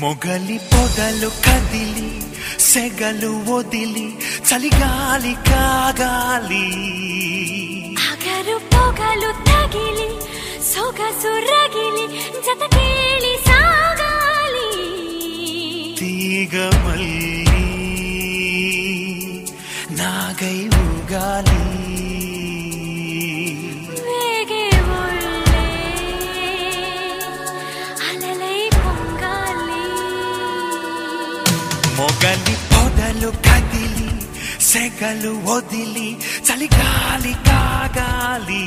మొగలి పొదలు కదిలి సెగలు వదిలి చలిగాలి కాగాలి. అగరు పొగలు తగిలి సొగసు రగిలి జత కేళి సాగాలి. తీగ మళ్ళీ నాగై ఊగాలి. గలి పొదలు కదిలి సెగలు వదిలి చలిగాలి కాగాలి.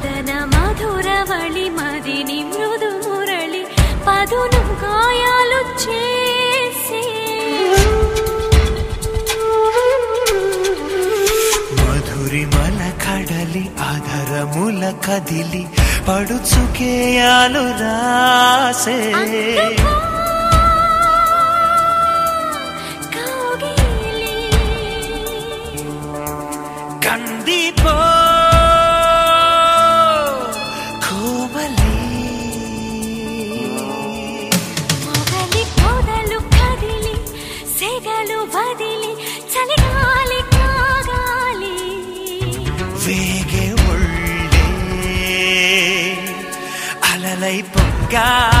మదన మధురవళి మదిని మృదు మురళి పదును గాయాలు చేసే మధురిమల కడలి అధరముల కదిలి పడుచుకేయాలు రాసే కందిపో వదిలి చలిగాలి కాగాలి. వేగే ఒళ్ళే అలలై పొంగాలి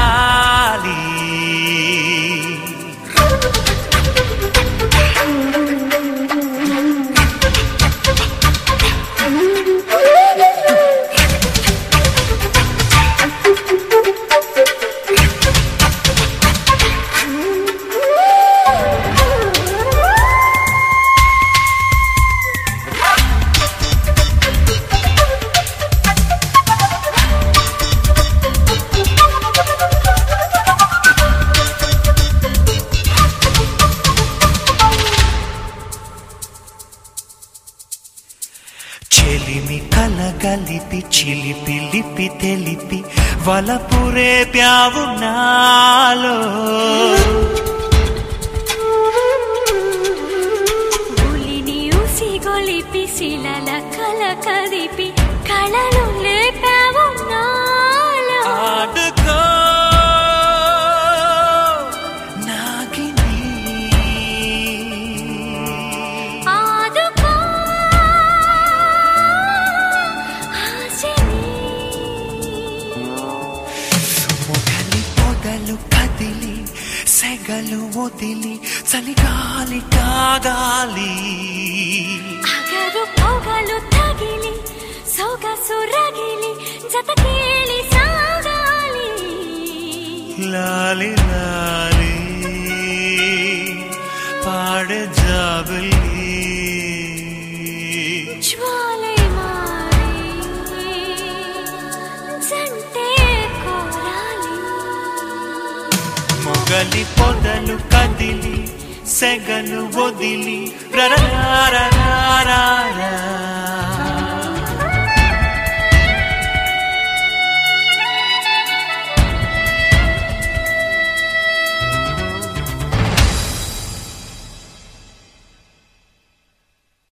కలిపి చిలిపి లిపి తెలిపి వలపురే ప్యావు నాలో. ఉలిని ఉసిగొలిపి శిలల కల కదిపి కళలు లేపావు నా సెగలు వదిలి చలిగాలి కాగాలి అగరు పొగలు తగిలి సొగసు రగిలి జత కేళి సాగాలి. లాలి లాలి పాడ జాబలి మొగలి పొదలు కదిలి సెగలు వదిలి రరరారరా